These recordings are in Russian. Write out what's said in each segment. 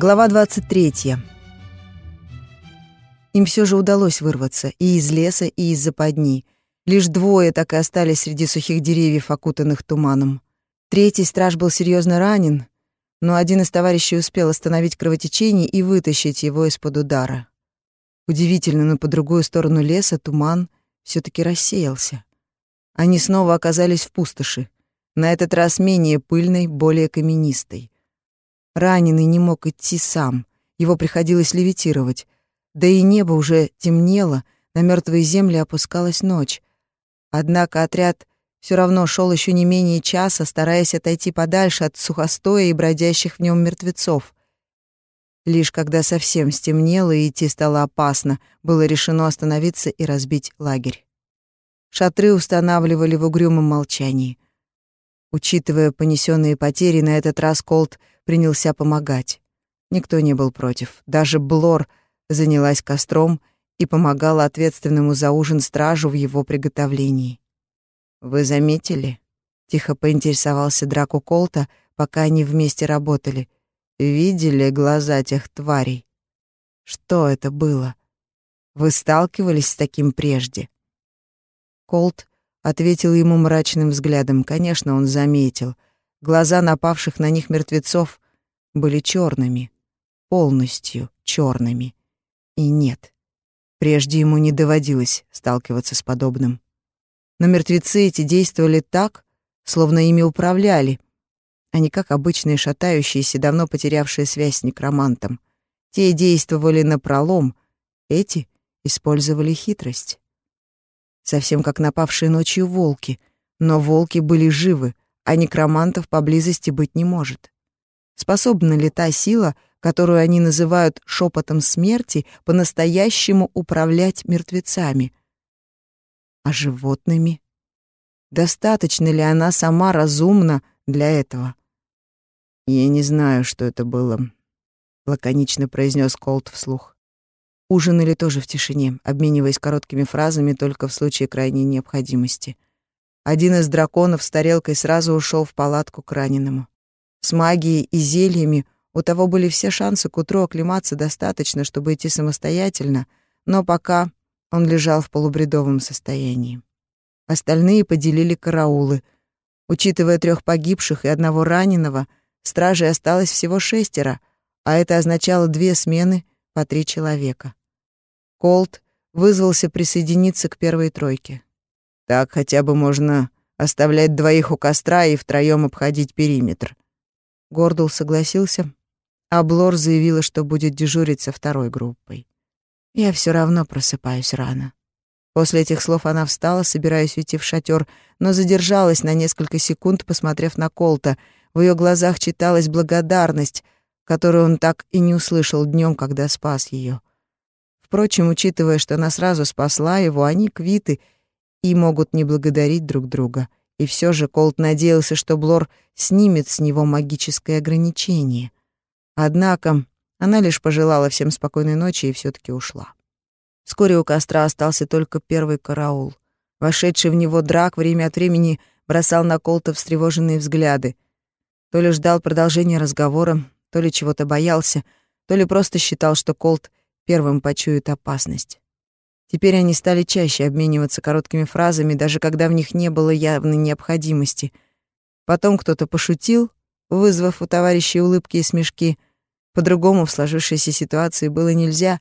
Глава 23. Им все же удалось вырваться и из леса, и из западни. Лишь двое так и остались среди сухих деревьев, окутанных туманом. Третий страж был серьезно ранен, но один из товарищей успел остановить кровотечение и вытащить его из-под удара. Удивительно, но по другую сторону леса туман все таки рассеялся. Они снова оказались в пустоши, на этот раз менее пыльной, более каменистой. Раненый не мог идти сам, его приходилось левитировать. Да и небо уже темнело, на мертвые земли опускалась ночь. Однако отряд все равно шел еще не менее часа, стараясь отойти подальше от сухостоя и бродящих в нем мертвецов. Лишь когда совсем стемнело и идти стало опасно, было решено остановиться и разбить лагерь. Шатры устанавливали в угрюмом молчании. Учитывая понесенные потери, на этот раз Колт принялся помогать. Никто не был против. Даже Блор занялась костром и помогала ответственному за ужин стражу в его приготовлении. «Вы заметили?» — тихо поинтересовался Драку Колта, пока они вместе работали. «Видели глаза тех тварей? Что это было? Вы сталкивались с таким прежде?» Колт ответил ему мрачным взглядом. Конечно, он заметил. Глаза напавших на них мертвецов были черными, полностью черными. И нет, прежде ему не доводилось сталкиваться с подобным. Но мертвецы эти действовали так, словно ими управляли, а не как обычные шатающиеся, давно потерявшие связь с некромантом. Те действовали на пролом, эти использовали хитрость совсем как напавшие ночью волки. Но волки были живы, а некромантов поблизости быть не может. Способна ли та сила, которую они называют шепотом смерти, по-настоящему управлять мертвецами? А животными? Достаточно ли она сама разумна для этого? «Я не знаю, что это было», — лаконично произнес Колт вслух. Ужинали тоже в тишине, обмениваясь короткими фразами только в случае крайней необходимости. Один из драконов с тарелкой сразу ушел в палатку к раненому. С магией и зельями у того были все шансы к утру оклематься достаточно, чтобы идти самостоятельно, но пока он лежал в полубредовом состоянии. Остальные поделили караулы. Учитывая трех погибших и одного раненого, стражей осталось всего шестеро, а это означало две смены по три человека. Колт вызвался присоединиться к первой тройке. Так хотя бы можно оставлять двоих у костра и втроем обходить периметр. Гордул согласился, а Блор заявила, что будет дежурить со второй группой. Я все равно просыпаюсь рано. После этих слов она встала, собираясь уйти в шатер, но задержалась на несколько секунд, посмотрев на Колта. В ее глазах читалась благодарность, которую он так и не услышал днем, когда спас ее. Впрочем, учитывая, что она сразу спасла его, они квиты и могут не благодарить друг друга. И все же Колт надеялся, что Блор снимет с него магическое ограничение. Однако она лишь пожелала всем спокойной ночи и все таки ушла. Вскоре у костра остался только первый караул. Вошедший в него драк время от времени бросал на Колта встревоженные взгляды. То ли ждал продолжения разговора, то ли чего-то боялся, то ли просто считал, что Колт первым почует опасность. Теперь они стали чаще обмениваться короткими фразами, даже когда в них не было явной необходимости. Потом кто-то пошутил, вызвав у товарищей улыбки и смешки. По-другому в сложившейся ситуации было нельзя.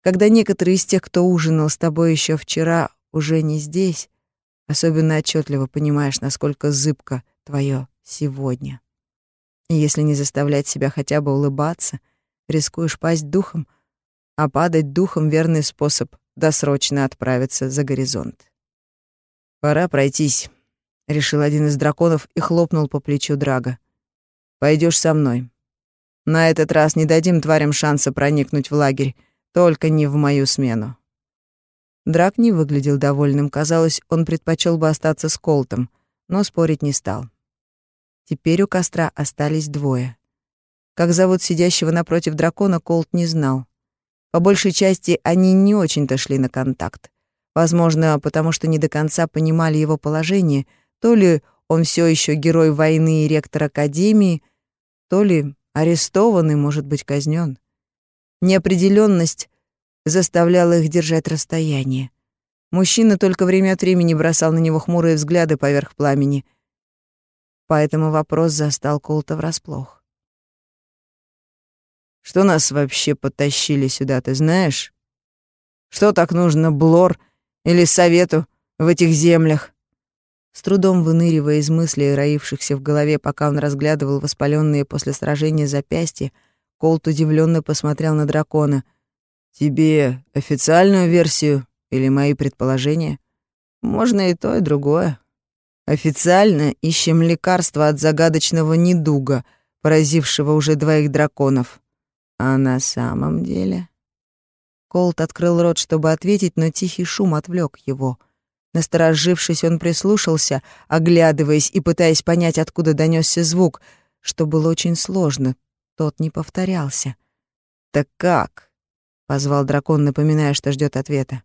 Когда некоторые из тех, кто ужинал с тобой еще вчера, уже не здесь, особенно отчетливо понимаешь, насколько зыбко твое сегодня. И если не заставлять себя хотя бы улыбаться, рискуешь пасть духом, а падать духом — верный способ досрочно отправиться за горизонт. «Пора пройтись», — решил один из драконов и хлопнул по плечу Драга. Пойдешь со мной. На этот раз не дадим тварям шанса проникнуть в лагерь, только не в мою смену». Драк не выглядел довольным, казалось, он предпочел бы остаться с Колтом, но спорить не стал. Теперь у костра остались двое. Как зовут сидящего напротив дракона, Колт не знал. По большей части они не очень-то шли на контакт. Возможно, потому что не до конца понимали его положение, то ли он все еще герой войны и ректор Академии, то ли арестован и, может быть, казнен. Неопределенность заставляла их держать расстояние. Мужчина только время от времени бросал на него хмурые взгляды поверх пламени. Поэтому вопрос застал Колта врасплох. «Что нас вообще потащили сюда, ты знаешь? Что так нужно Блор или Совету в этих землях?» С трудом выныривая из мыслей, роившихся в голове, пока он разглядывал воспаленные после сражения запястья, Колт удивленно посмотрел на дракона. «Тебе официальную версию или мои предположения?» «Можно и то, и другое. Официально ищем лекарство от загадочного недуга, поразившего уже двоих драконов. А на самом деле...» Колт открыл рот, чтобы ответить, но тихий шум отвлек его — Насторожившись, он прислушался, оглядываясь и пытаясь понять, откуда донесся звук, что было очень сложно. Тот не повторялся. «Так как?» — позвал дракон, напоминая, что ждет ответа.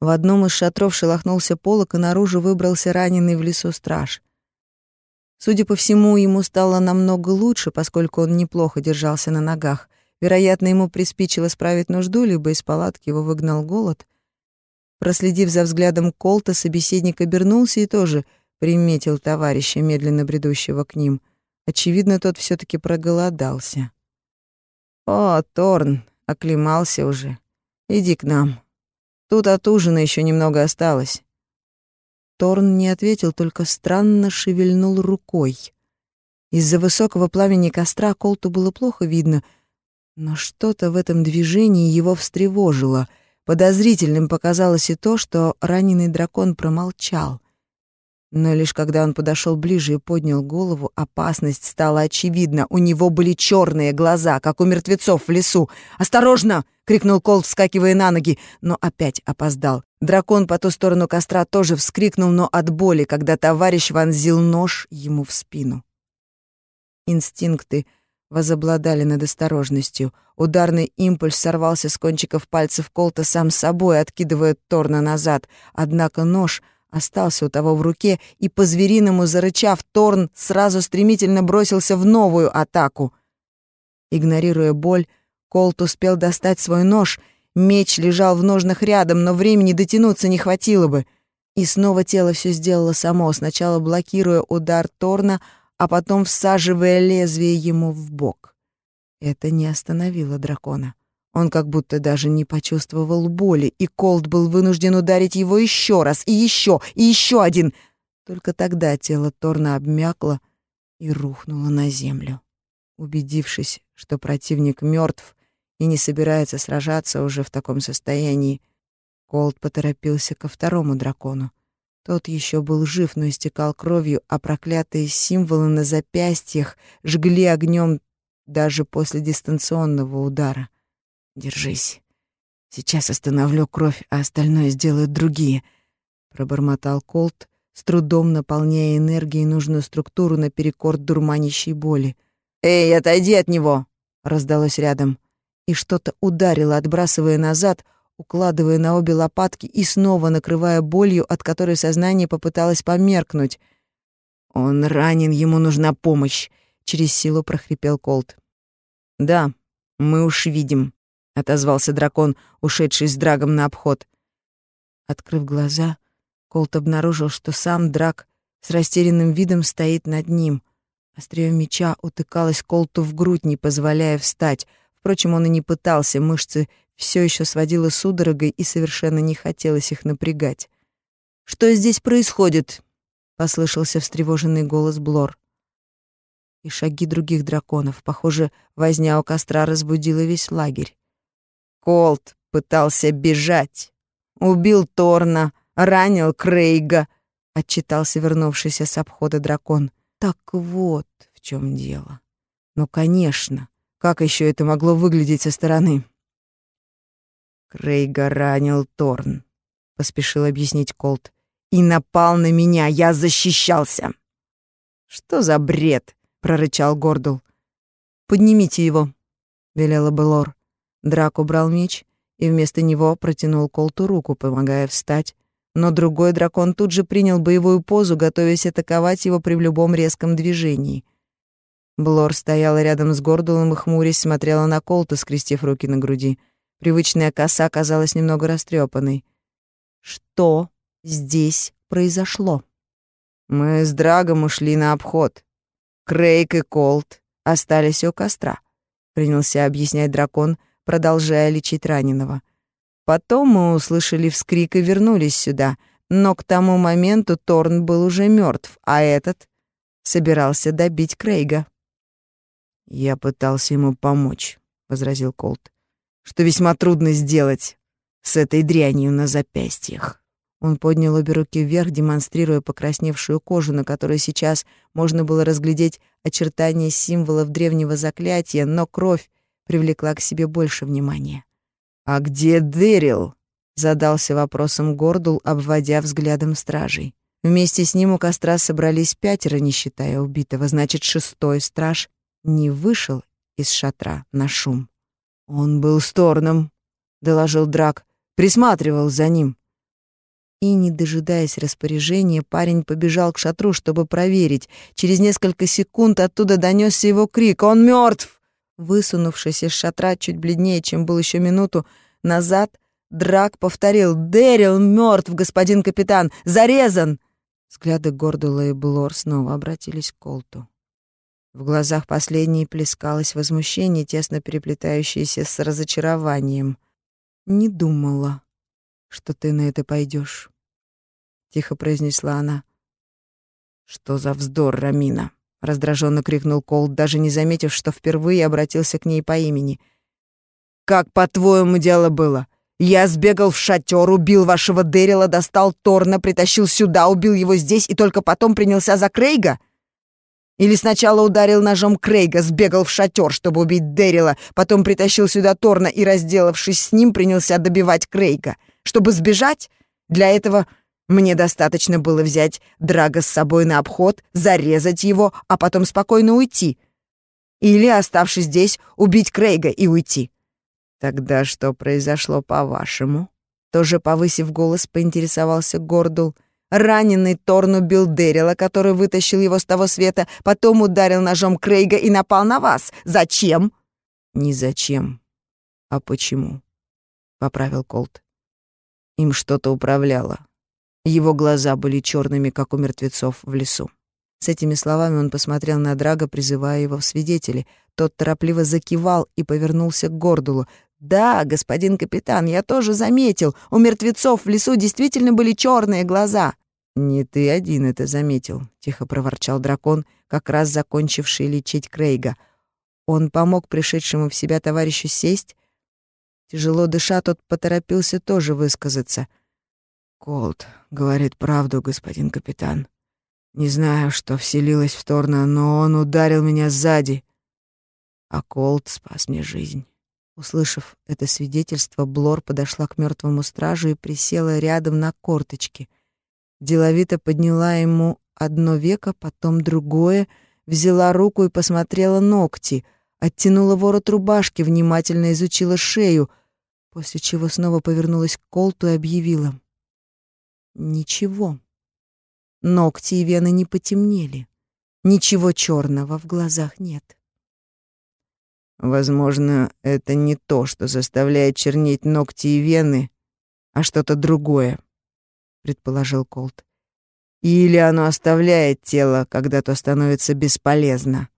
В одном из шатров шелохнулся полок, и наружу выбрался раненый в лесу страж. Судя по всему, ему стало намного лучше, поскольку он неплохо держался на ногах. Вероятно, ему приспичило справить нужду, либо из палатки его выгнал голод. Проследив за взглядом Колта, собеседник обернулся и тоже приметил товарища, медленно бредущего к ним. Очевидно, тот все таки проголодался. «О, Торн, оклемался уже. Иди к нам. Тут от ужина еще немного осталось». Торн не ответил, только странно шевельнул рукой. Из-за высокого пламени костра Колту было плохо видно, но что-то в этом движении его встревожило — Подозрительным показалось и то, что раненый дракон промолчал. Но лишь когда он подошел ближе и поднял голову, опасность стала очевидна. У него были черные глаза, как у мертвецов в лесу. «Осторожно!» — крикнул Колт, вскакивая на ноги, но опять опоздал. Дракон по ту сторону костра тоже вскрикнул, но от боли, когда товарищ вонзил нож ему в спину. Инстинкты — возобладали над осторожностью. Ударный импульс сорвался с кончиков пальцев Колта сам собой, откидывая Торна назад. Однако нож остался у того в руке, и по-звериному зарычав, Торн сразу стремительно бросился в новую атаку. Игнорируя боль, Колт успел достать свой нож. Меч лежал в ножнах рядом, но времени дотянуться не хватило бы. И снова тело все сделало само, сначала блокируя удар Торна, а потом всаживая лезвие ему в бок. Это не остановило дракона. Он как будто даже не почувствовал боли, и Колд был вынужден ударить его еще раз, и еще, и еще один. Только тогда тело Торна обмякло и рухнуло на землю. Убедившись, что противник мертв и не собирается сражаться уже в таком состоянии, Колд поторопился ко второму дракону. Тот еще был жив, но истекал кровью, а проклятые символы на запястьях жгли огнем даже после дистанционного удара. «Держись. Сейчас остановлю кровь, а остальное сделают другие», — пробормотал Колт, с трудом наполняя энергией нужную структуру наперекор дурманящей боли. «Эй, отойди от него!» — раздалось рядом. И что-то ударило, отбрасывая назад — укладывая на обе лопатки и снова накрывая болью, от которой сознание попыталось померкнуть. «Он ранен, ему нужна помощь», — через силу прохрипел Колт. «Да, мы уж видим», — отозвался дракон, ушедший с драгом на обход. Открыв глаза, Колт обнаружил, что сам драк с растерянным видом стоит над ним. Острие меча утыкалось Колту в грудь, не позволяя встать. Впрочем, он и не пытался, мышцы все еще сводило судорогой и совершенно не хотелось их напрягать. «Что здесь происходит?» — послышался встревоженный голос Блор. И шаги других драконов. Похоже, возня у костра разбудила весь лагерь. Колт пытался бежать. Убил Торна, ранил Крейга, — отчитался вернувшийся с обхода дракон. Так вот в чем дело. Ну, конечно, как еще это могло выглядеть со стороны? Крейга ранил Торн, поспешил объяснить Колт. И напал на меня, я защищался. Что за бред? прорычал Гордул. Поднимите его, велела Белор. Драк убрал меч и вместо него протянул Колту руку, помогая встать, но другой дракон тут же принял боевую позу, готовясь атаковать его при любом резком движении. Блор стояла рядом с Гордулом и, хмурясь, смотрела на Колта, скрестив руки на груди. Привычная коса казалась немного растрепанной. «Что здесь произошло?» «Мы с Драгом ушли на обход. Крейг и Колт остались у костра», — принялся объяснять дракон, продолжая лечить раненого. «Потом мы услышали вскрик и вернулись сюда, но к тому моменту Торн был уже мертв, а этот собирался добить Крейга». «Я пытался ему помочь», — возразил Колт, «что весьма трудно сделать с этой дрянью на запястьях». Он поднял обе руки вверх, демонстрируя покрасневшую кожу, на которой сейчас можно было разглядеть очертания символов древнего заклятия, но кровь привлекла к себе больше внимания. «А где Дэрил?» — задался вопросом Гордул, обводя взглядом стражей. Вместе с ним у костра собрались пятеро, не считая убитого, значит, шестой страж не вышел из шатра на шум. «Он был с Торном», — доложил Драк, — «присматривал за ним». И, не дожидаясь распоряжения, парень побежал к шатру, чтобы проверить. Через несколько секунд оттуда донесся его крик «Он мертв!». Высунувшись из шатра чуть бледнее, чем был еще минуту назад, Драк повторил «Дэрил мертв, господин капитан! Зарезан!» Взгляды Гордула и Блор снова обратились к Колту. В глазах последней плескалось возмущение, тесно переплетающееся с разочарованием. «Не думала, что ты на это пойдешь, тихо произнесла она. «Что за вздор, Рамина?» — раздраженно крикнул Колт, даже не заметив, что впервые обратился к ней по имени. «Как, по-твоему, дело было? Я сбегал в шатер, убил вашего Дэрила, достал Торна, притащил сюда, убил его здесь и только потом принялся за Крейга?» Или сначала ударил ножом Крейга, сбегал в шатер, чтобы убить Дэрила, потом притащил сюда Торна и, разделавшись с ним, принялся добивать Крейга. Чтобы сбежать, для этого мне достаточно было взять Драга с собой на обход, зарезать его, а потом спокойно уйти. Или, оставшись здесь, убить Крейга и уйти. Тогда что произошло по-вашему? Тоже повысив голос, поинтересовался Гордул — Раненый Торн убил Дэрила, который вытащил его с того света, потом ударил ножом Крейга и напал на вас. Зачем?» «Не зачем, а почему?» — поправил Колт. Им что-то управляло. Его глаза были черными, как у мертвецов в лесу. С этими словами он посмотрел на Драга, призывая его в свидетели. Тот торопливо закивал и повернулся к Гордулу. «Да, господин капитан, я тоже заметил. У мертвецов в лесу действительно были черные глаза». «Не ты один это заметил», — тихо проворчал дракон, как раз закончивший лечить Крейга. Он помог пришедшему в себя товарищу сесть. Тяжело дыша, тот поторопился тоже высказаться. «Колт говорит правду, господин капитан. Не знаю, что вселилось в Торна, но он ударил меня сзади. А Колт спас мне жизнь». Услышав это свидетельство, Блор подошла к мертвому стражу и присела рядом на корточки — Деловито подняла ему одно веко, потом другое, взяла руку и посмотрела ногти, оттянула ворот рубашки, внимательно изучила шею, после чего снова повернулась к Колту и объявила. Ничего. Ногти и вены не потемнели. Ничего черного в глазах нет. Возможно, это не то, что заставляет чернеть ногти и вены, а что-то другое предположил Колт. Или оно оставляет тело, когда то становится бесполезно.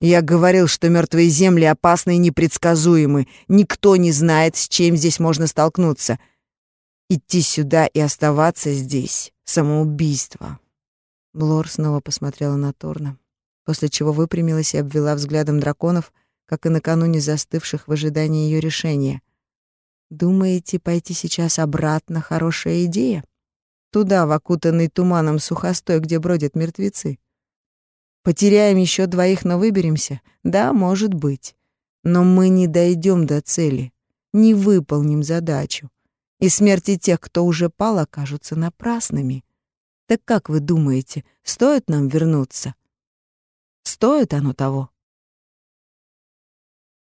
Я говорил, что мертвые земли опасны и непредсказуемы. Никто не знает, с чем здесь можно столкнуться. Идти сюда и оставаться здесь — самоубийство. Блор снова посмотрела на Торна, после чего выпрямилась и обвела взглядом драконов, как и накануне застывших в ожидании ее решения. «Думаете, пойти сейчас обратно — хорошая идея?» Туда, в окутанный туманом сухостой, где бродят мертвецы. Потеряем еще двоих, но выберемся? Да, может быть. Но мы не дойдем до цели, не выполним задачу. И смерти тех, кто уже пал, окажутся напрасными. Так как вы думаете, стоит нам вернуться? Стоит оно того?